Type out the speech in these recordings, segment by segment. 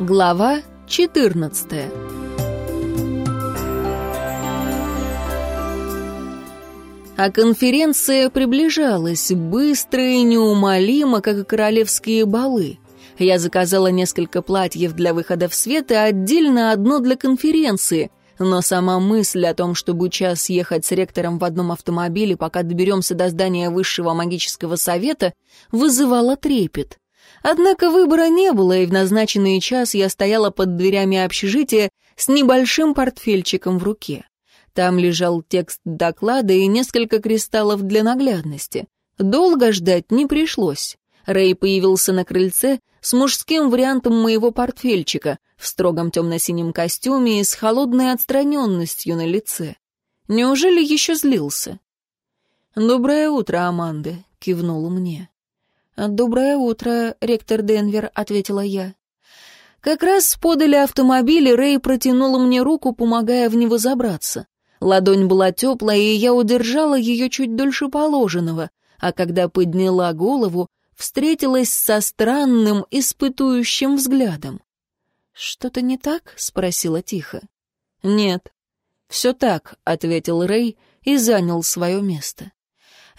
Глава 14 А конференция приближалась, быстро и неумолимо, как и королевские балы. Я заказала несколько платьев для выхода в свет и отдельно одно для конференции, но сама мысль о том, чтобы час ехать с ректором в одном автомобиле, пока доберемся до здания Высшего магического совета, вызывала трепет. Однако выбора не было, и в назначенный час я стояла под дверями общежития с небольшим портфельчиком в руке. Там лежал текст доклада и несколько кристаллов для наглядности. Долго ждать не пришлось. Рэй появился на крыльце с мужским вариантом моего портфельчика в строгом темно-синем костюме и с холодной отстраненностью на лице. Неужели еще злился? «Доброе утро, Аманда», — кивнула мне. «Доброе утро, ректор Денвер», — ответила я. Как раз подали автомобиль, и Рэй протянула мне руку, помогая в него забраться. Ладонь была теплая, и я удержала ее чуть дольше положенного, а когда подняла голову, встретилась со странным, испытующим взглядом. «Что-то не так?» — спросила тихо. «Нет». «Все так», — ответил Рэй и занял свое место.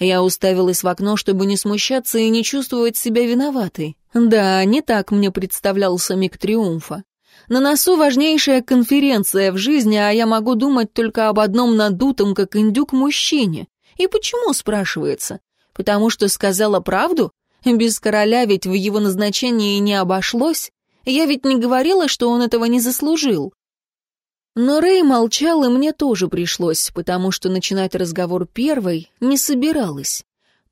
Я уставилась в окно, чтобы не смущаться и не чувствовать себя виноватой. Да, не так мне представлялся миг триумфа. На носу важнейшая конференция в жизни, а я могу думать только об одном надутом, как индюк, мужчине. И почему, спрашивается? Потому что сказала правду? Без короля ведь в его назначении не обошлось. Я ведь не говорила, что он этого не заслужил. Но Рэй молчал, и мне тоже пришлось, потому что начинать разговор первой не собиралась.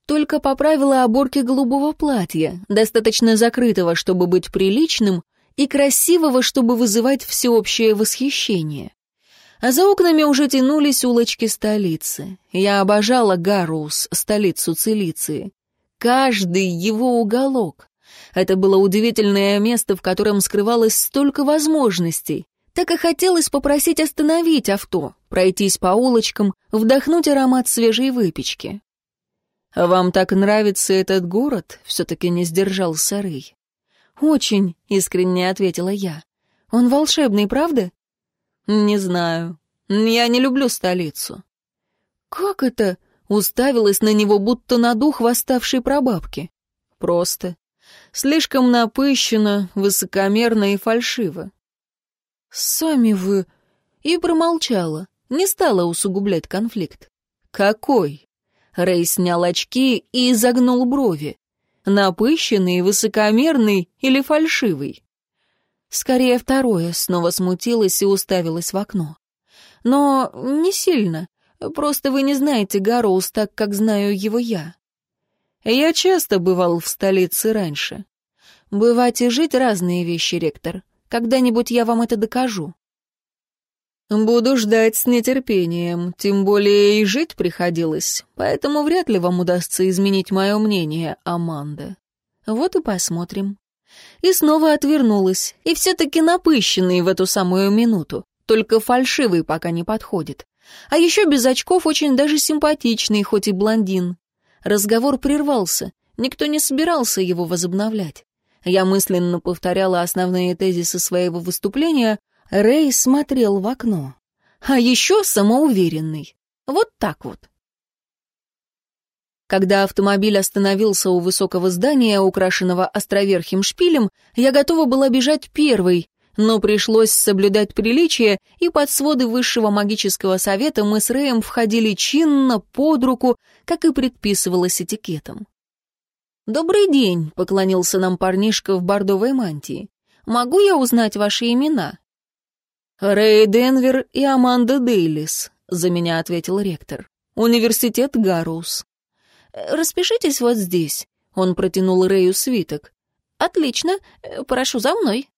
Только поправила оборки голубого платья, достаточно закрытого, чтобы быть приличным, и красивого, чтобы вызывать всеобщее восхищение. А за окнами уже тянулись улочки столицы. Я обожала Гарус, столицу Цилиции. Каждый его уголок. Это было удивительное место, в котором скрывалось столько возможностей. Так и хотелось попросить остановить авто, пройтись по улочкам, вдохнуть аромат свежей выпечки. «Вам так нравится этот город?» — все-таки не сдержался Рэй. «Очень», — искренне ответила я. «Он волшебный, правда?» «Не знаю. Я не люблю столицу». «Как это?» — уставилась на него, будто на дух восставшей прабабки. «Просто. Слишком напыщенно, высокомерно и фальшиво. «Сами вы...» И промолчала, не стала усугублять конфликт. «Какой?» Рэй снял очки и изогнул брови. «Напыщенный, высокомерный или фальшивый?» Скорее второе, снова смутилась и уставилась в окно. «Но не сильно. Просто вы не знаете Гарроуз так, как знаю его я. Я часто бывал в столице раньше. Бывать и жить разные вещи, ректор. Когда-нибудь я вам это докажу». «Буду ждать с нетерпением, тем более и жить приходилось, поэтому вряд ли вам удастся изменить мое мнение, Аманда. Вот и посмотрим». И снова отвернулась, и все-таки напыщенный в эту самую минуту, только фальшивый пока не подходит. А еще без очков очень даже симпатичный, хоть и блондин. Разговор прервался, никто не собирался его возобновлять. Я мысленно повторяла основные тезисы своего выступления. Рэй смотрел в окно. А еще самоуверенный. Вот так вот. Когда автомобиль остановился у высокого здания, украшенного островерхим шпилем, я готова была бежать первой, но пришлось соблюдать приличие, и под своды высшего магического совета мы с Рэем входили чинно, под руку, как и предписывалось этикетом. «Добрый день», — поклонился нам парнишка в бордовой мантии. «Могу я узнать ваши имена?» «Рэй Денвер и Аманда Дейлис», — за меня ответил ректор. «Университет Гарус». «Распишитесь вот здесь», — он протянул Рэю свиток. «Отлично, прошу за мной».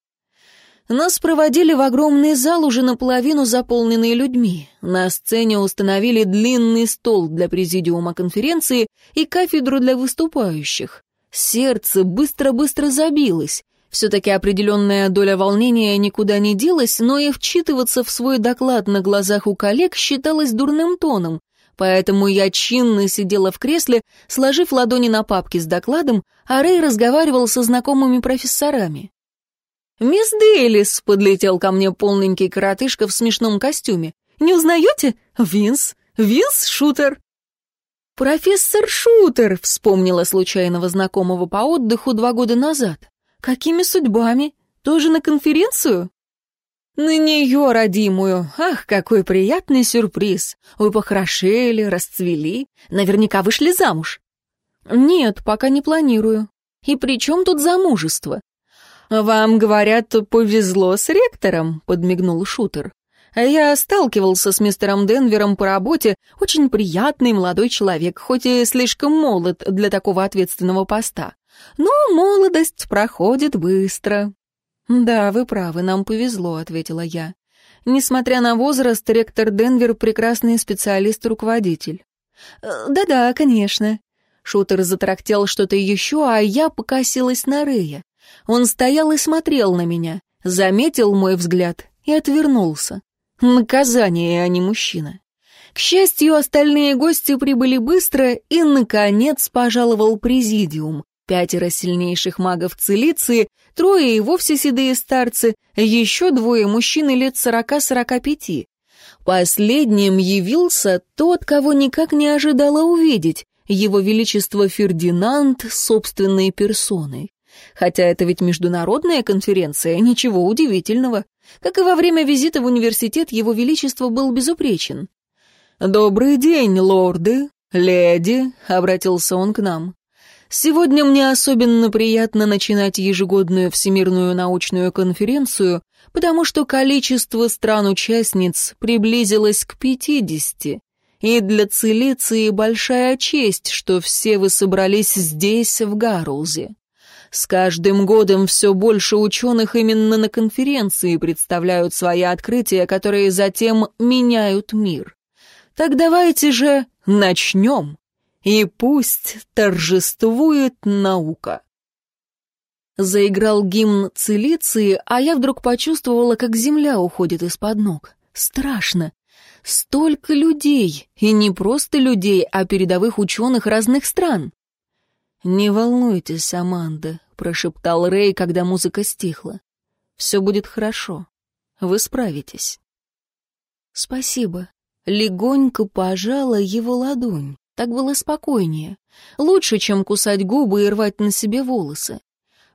Нас проводили в огромный зал, уже наполовину заполненный людьми. На сцене установили длинный стол для президиума конференции и кафедру для выступающих. Сердце быстро-быстро забилось. Все-таки определенная доля волнения никуда не делась, но и вчитываться в свой доклад на глазах у коллег считалось дурным тоном, поэтому я чинно сидела в кресле, сложив ладони на папке с докладом, а Рэй разговаривал со знакомыми профессорами. «Мисс Дейлис!» — подлетел ко мне полненький коротышка в смешном костюме. «Не узнаете? Винс! Винс Шутер!» «Профессор Шутер!» — вспомнила случайного знакомого по отдыху два года назад. «Какими судьбами? Тоже на конференцию?» «На нее, родимую! Ах, какой приятный сюрприз! Вы похорошели, расцвели, наверняка вышли замуж!» «Нет, пока не планирую. И при чем тут замужество?» «Вам, говорят, повезло с ректором», — подмигнул Шутер. «Я сталкивался с мистером Денвером по работе, очень приятный молодой человек, хоть и слишком молод для такого ответственного поста. Но молодость проходит быстро». «Да, вы правы, нам повезло», — ответила я. «Несмотря на возраст, ректор Денвер — прекрасный специалист-руководитель». «Э, «Да-да, конечно». Шутер затрактел что-то еще, а я покосилась на Рея. Он стоял и смотрел на меня, заметил мой взгляд и отвернулся. Наказание, а не мужчина. К счастью, остальные гости прибыли быстро, и, наконец, пожаловал президиум. Пятеро сильнейших магов Целиции, трое и вовсе седые старцы, еще двое мужчины лет сорока-сорока пяти. Последним явился тот, кого никак не ожидала увидеть, его величество Фердинанд собственной персоной. Хотя это ведь международная конференция, ничего удивительного. Как и во время визита в университет, его величество был безупречен. «Добрый день, лорды, леди», — обратился он к нам. Сегодня мне особенно приятно начинать ежегодную Всемирную научную конференцию, потому что количество стран-участниц приблизилось к пятидесяти, и для Цилиции большая честь, что все вы собрались здесь, в Гарлзе. С каждым годом все больше ученых именно на конференции представляют свои открытия, которые затем меняют мир. Так давайте же начнем и пусть торжествует наука. Заиграл гимн Цилиции, а я вдруг почувствовала, как земля уходит из-под ног. Страшно. Столько людей, и не просто людей, а передовых ученых разных стран. «Не волнуйтесь, Аманда», — прошептал Рэй, когда музыка стихла. «Все будет хорошо. Вы справитесь». «Спасибо». Легонько пожала его ладонь. Так было спокойнее. Лучше, чем кусать губы и рвать на себе волосы.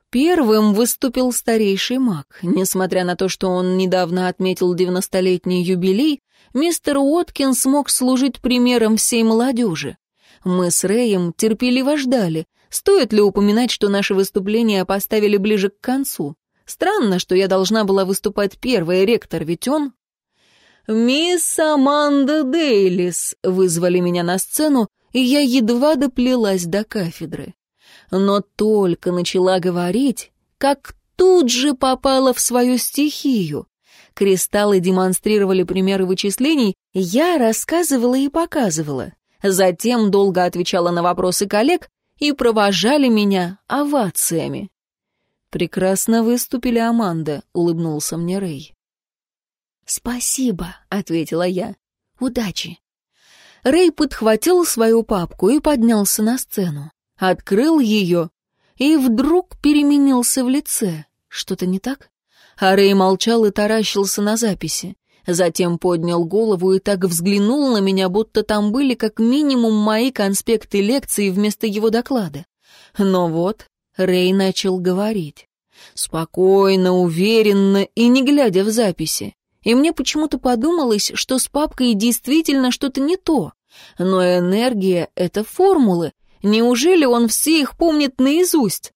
Первым выступил старейший маг. Несмотря на то, что он недавно отметил девяностолетний юбилей, мистер Уоткин смог служить примером всей молодежи. Мы с Рэем терпеливо ждали. Стоит ли упоминать, что наши выступления поставили ближе к концу? Странно, что я должна была выступать первой, ректор, ведь он «Мисс Аманда Дейлис!» — вызвали меня на сцену, и я едва доплелась до кафедры. Но только начала говорить, как тут же попала в свою стихию. Кристаллы демонстрировали примеры вычислений, я рассказывала и показывала. Затем долго отвечала на вопросы коллег и провожали меня овациями. «Прекрасно выступили, Аманда», — улыбнулся мне Рэй. «Спасибо», — ответила я. «Удачи». Рэй подхватил свою папку и поднялся на сцену. Открыл ее и вдруг переменился в лице. Что-то не так? А Рэй молчал и таращился на записи. Затем поднял голову и так взглянул на меня, будто там были как минимум мои конспекты лекции вместо его доклада. Но вот Рэй начал говорить. Спокойно, уверенно и не глядя в записи и мне почему-то подумалось, что с папкой действительно что-то не то. Но энергия — это формулы. Неужели он все их помнит наизусть?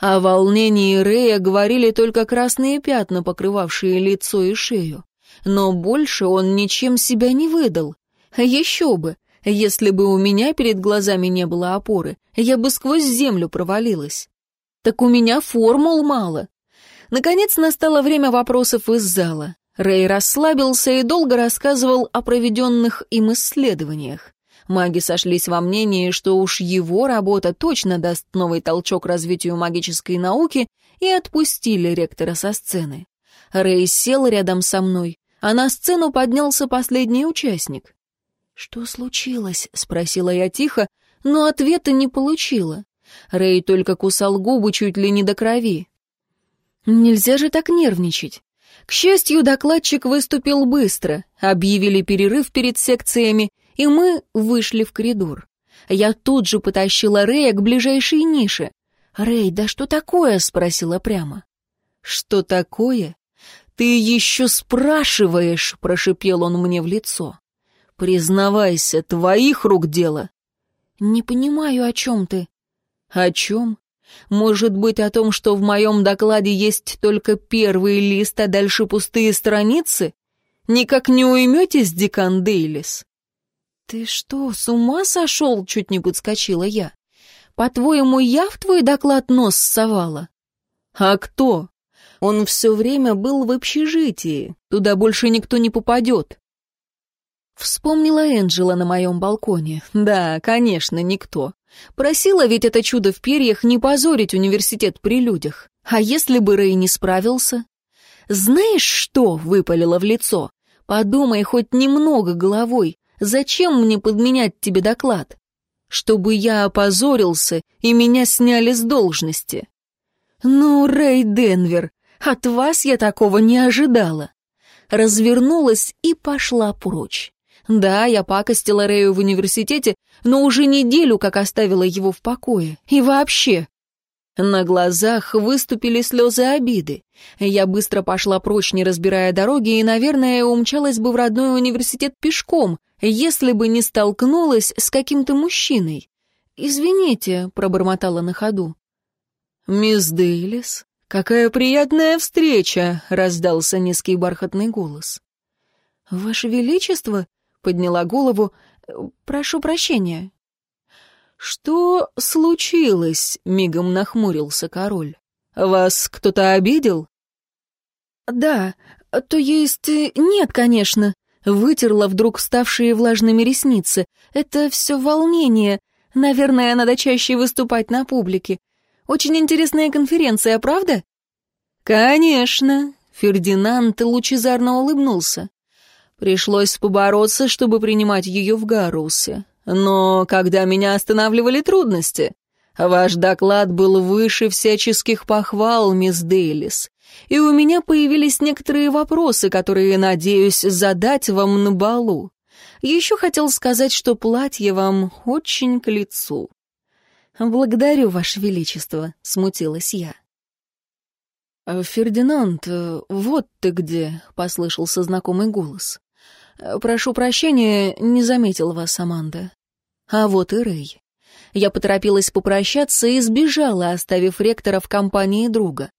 О волнении Рея говорили только красные пятна, покрывавшие лицо и шею. Но больше он ничем себя не выдал. Еще бы, если бы у меня перед глазами не было опоры, я бы сквозь землю провалилась. Так у меня формул мало. Наконец настало время вопросов из зала. Рэй расслабился и долго рассказывал о проведенных им исследованиях. Маги сошлись во мнении, что уж его работа точно даст новый толчок развитию магической науки, и отпустили ректора со сцены. Рэй сел рядом со мной, а на сцену поднялся последний участник. «Что случилось?» — спросила я тихо, но ответа не получила. Рэй только кусал губы чуть ли не до крови. Нельзя же так нервничать. К счастью, докладчик выступил быстро, объявили перерыв перед секциями, и мы вышли в коридор. Я тут же потащила Рэя к ближайшей нише. «Рэй, да что такое?» — спросила прямо. «Что такое?» «Ты еще спрашиваешь?» — прошипел он мне в лицо. «Признавайся, твоих рук дело». «Не понимаю, о чем ты». «О чем? Может быть, о том, что в моем докладе есть только первый лист, а дальше пустые страницы? Никак не уйметесь, Дикан Дейлис?» «Ты что, с ума сошел?» — чуть не подскочила я. «По-твоему, я в твой доклад нос совала?» «А кто? Он все время был в общежитии. Туда больше никто не попадет». Вспомнила Энджела на моем балконе. Да, конечно, никто. Просила ведь это чудо в перьях не позорить университет при людях. А если бы Рэй не справился? «Знаешь что?» — выпалила в лицо. «Подумай хоть немного головой. Зачем мне подменять тебе доклад? Чтобы я опозорился и меня сняли с должности». «Ну, Рэй Денвер, от вас я такого не ожидала». Развернулась и пошла прочь. Да, я пакостила Рэю в университете, но уже неделю как оставила его в покое. И вообще... На глазах выступили слезы обиды. Я быстро пошла прочь, не разбирая дороги, и, наверное, умчалась бы в родной университет пешком, если бы не столкнулась с каким-то мужчиной. «Извините», — пробормотала на ходу. «Мисс Дейлис, какая приятная встреча!» — раздался низкий бархатный голос. «Ваше Величество?» подняла голову. «Прошу прощения». «Что случилось?» — мигом нахмурился король. «Вас кто-то обидел?» «Да, то есть нет, конечно», — вытерла вдруг ставшие влажными ресницы. «Это все волнение. Наверное, надо чаще выступать на публике. Очень интересная конференция, правда?» «Конечно», — Фердинанд лучезарно улыбнулся. Пришлось побороться, чтобы принимать ее в Гарусе. Но когда меня останавливали трудности, ваш доклад был выше всяческих похвал, мисс Дейлис, и у меня появились некоторые вопросы, которые, надеюсь, задать вам на балу. Еще хотел сказать, что платье вам очень к лицу. «Благодарю, Ваше Величество», — смутилась я. «Фердинанд, вот ты где», — послышался знакомый голос. «Прошу прощения, не заметил вас, Аманда». А вот и Рэй. Я поторопилась попрощаться и сбежала, оставив ректора в компании друга.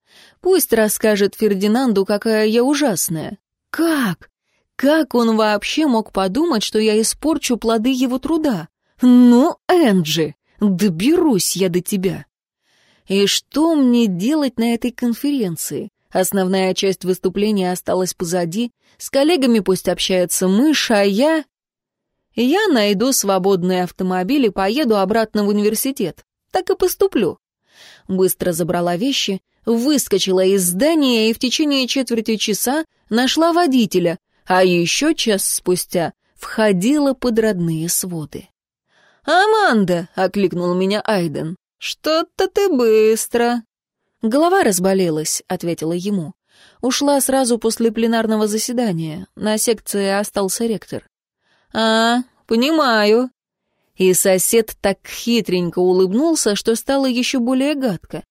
Пусть расскажет Фердинанду, какая я ужасная. Как? Как он вообще мог подумать, что я испорчу плоды его труда? Ну, Энджи, доберусь я до тебя. И что мне делать на этой конференции? Основная часть выступления осталась позади. С коллегами пусть общается мышь, а я... Я найду свободный автомобиль и поеду обратно в университет. Так и поступлю. Быстро забрала вещи, выскочила из здания и в течение четверти часа нашла водителя, а еще час спустя входила под родные своды. «Аманда!» — окликнул меня Айден. «Что-то ты быстро!» «Голова разболелась», — ответила ему. «Ушла сразу после пленарного заседания. На секции остался ректор». «А, понимаю». И сосед так хитренько улыбнулся, что стало еще более гадко.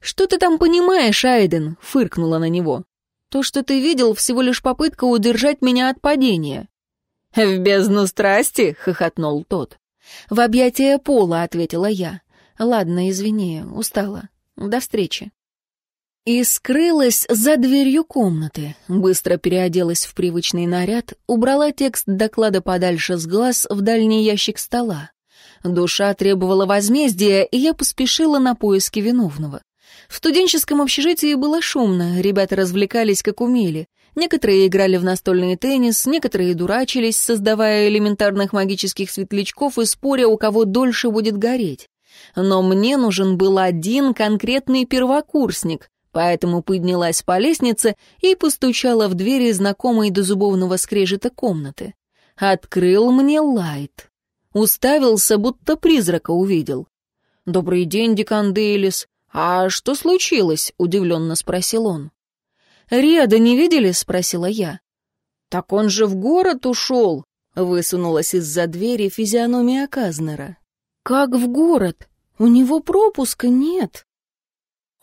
«Что ты там понимаешь, Айден?» — фыркнула на него. «То, что ты видел, всего лишь попытка удержать меня от падения». «В бездну страсти?» — хохотнул тот. «В объятия пола», — ответила я. «Ладно, извини, устала». До встречи». И скрылась за дверью комнаты, быстро переоделась в привычный наряд, убрала текст доклада подальше с глаз в дальний ящик стола. Душа требовала возмездия, и я поспешила на поиски виновного. В студенческом общежитии было шумно, ребята развлекались как умели. Некоторые играли в настольный теннис, некоторые дурачились, создавая элементарных магических светлячков и споря, у кого дольше будет гореть но мне нужен был один конкретный первокурсник, поэтому поднялась по лестнице и постучала в двери знакомой до зубовного скрежета комнаты. Открыл мне Лайт. Уставился, будто призрака увидел. «Добрый день, Декан Дейлис. «А что случилось?» — удивленно спросил он. «Реда не видели?» — спросила я. «Так он же в город ушел!» — высунулась из-за двери физиономия Казнера. «Как в город? У него пропуска нет».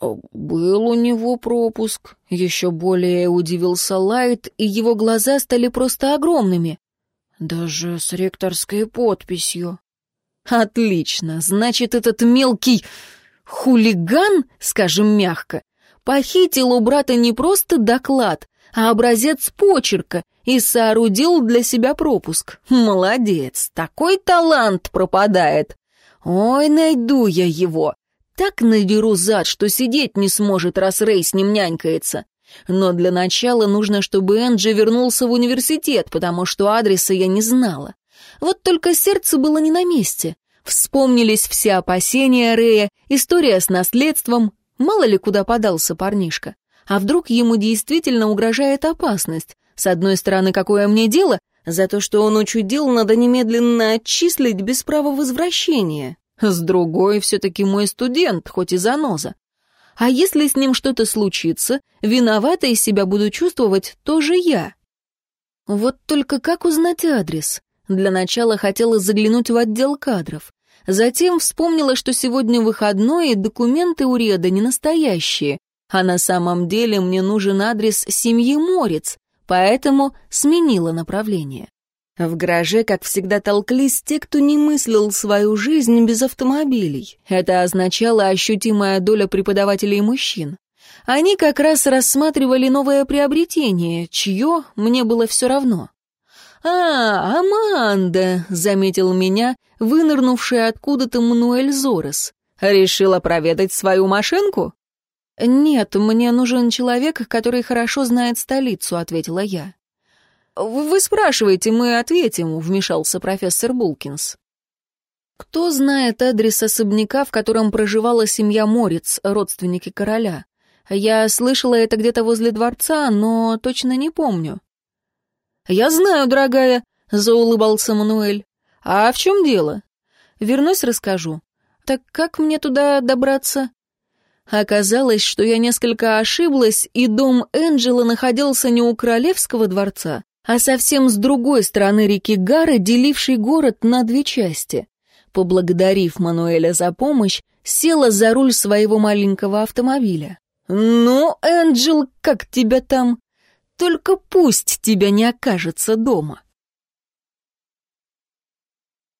«Был у него пропуск», — еще более удивился Лайт, и его глаза стали просто огромными. «Даже с ректорской подписью». «Отлично, значит, этот мелкий хулиган, скажем мягко, похитил у брата не просто доклад, а образец почерка и соорудил для себя пропуск. Молодец, такой талант пропадает. Ой, найду я его. Так надеру зад, что сидеть не сможет, раз Рэй с ним нянькается. Но для начала нужно, чтобы Энджи вернулся в университет, потому что адреса я не знала. Вот только сердце было не на месте. Вспомнились все опасения Рэя, история с наследством. Мало ли куда подался парнишка. А вдруг ему действительно угрожает опасность? С одной стороны, какое мне дело? За то, что он учудил, надо немедленно отчислить без права возвращения. С другой, все-таки мой студент, хоть и заноза. А если с ним что-то случится, виноватой себя буду чувствовать тоже я. Вот только как узнать адрес? Для начала хотела заглянуть в отдел кадров. Затем вспомнила, что сегодня выходной, и документы у Реда не настоящие, а на самом деле мне нужен адрес семьи Морец, поэтому сменила направление. В гараже, как всегда, толклись те, кто не мыслил свою жизнь без автомобилей. Это означало ощутимая доля преподавателей мужчин. Они как раз рассматривали новое приобретение, чье мне было все равно. «А, Аманда!» — заметил меня, вынырнувшая откуда-то Мануэль Зорес. «Решила проведать свою машинку?» «Нет, мне нужен человек, который хорошо знает столицу», — ответила я. «Вы спрашиваете, мы ответим», — вмешался профессор Булкинс. «Кто знает адрес особняка, в котором проживала семья Морец, родственники короля? Я слышала это где-то возле дворца, но точно не помню». «Я знаю, дорогая», — заулыбался Мануэль. «А в чем дело?» «Вернусь, расскажу. Так как мне туда добраться?» Оказалось, что я несколько ошиблась, и дом Энджела находился не у королевского дворца, а совсем с другой стороны реки Гара, делившей город на две части. Поблагодарив Мануэля за помощь, села за руль своего маленького автомобиля. «Ну, Энджел, как тебя там?» Только пусть тебя не окажется дома.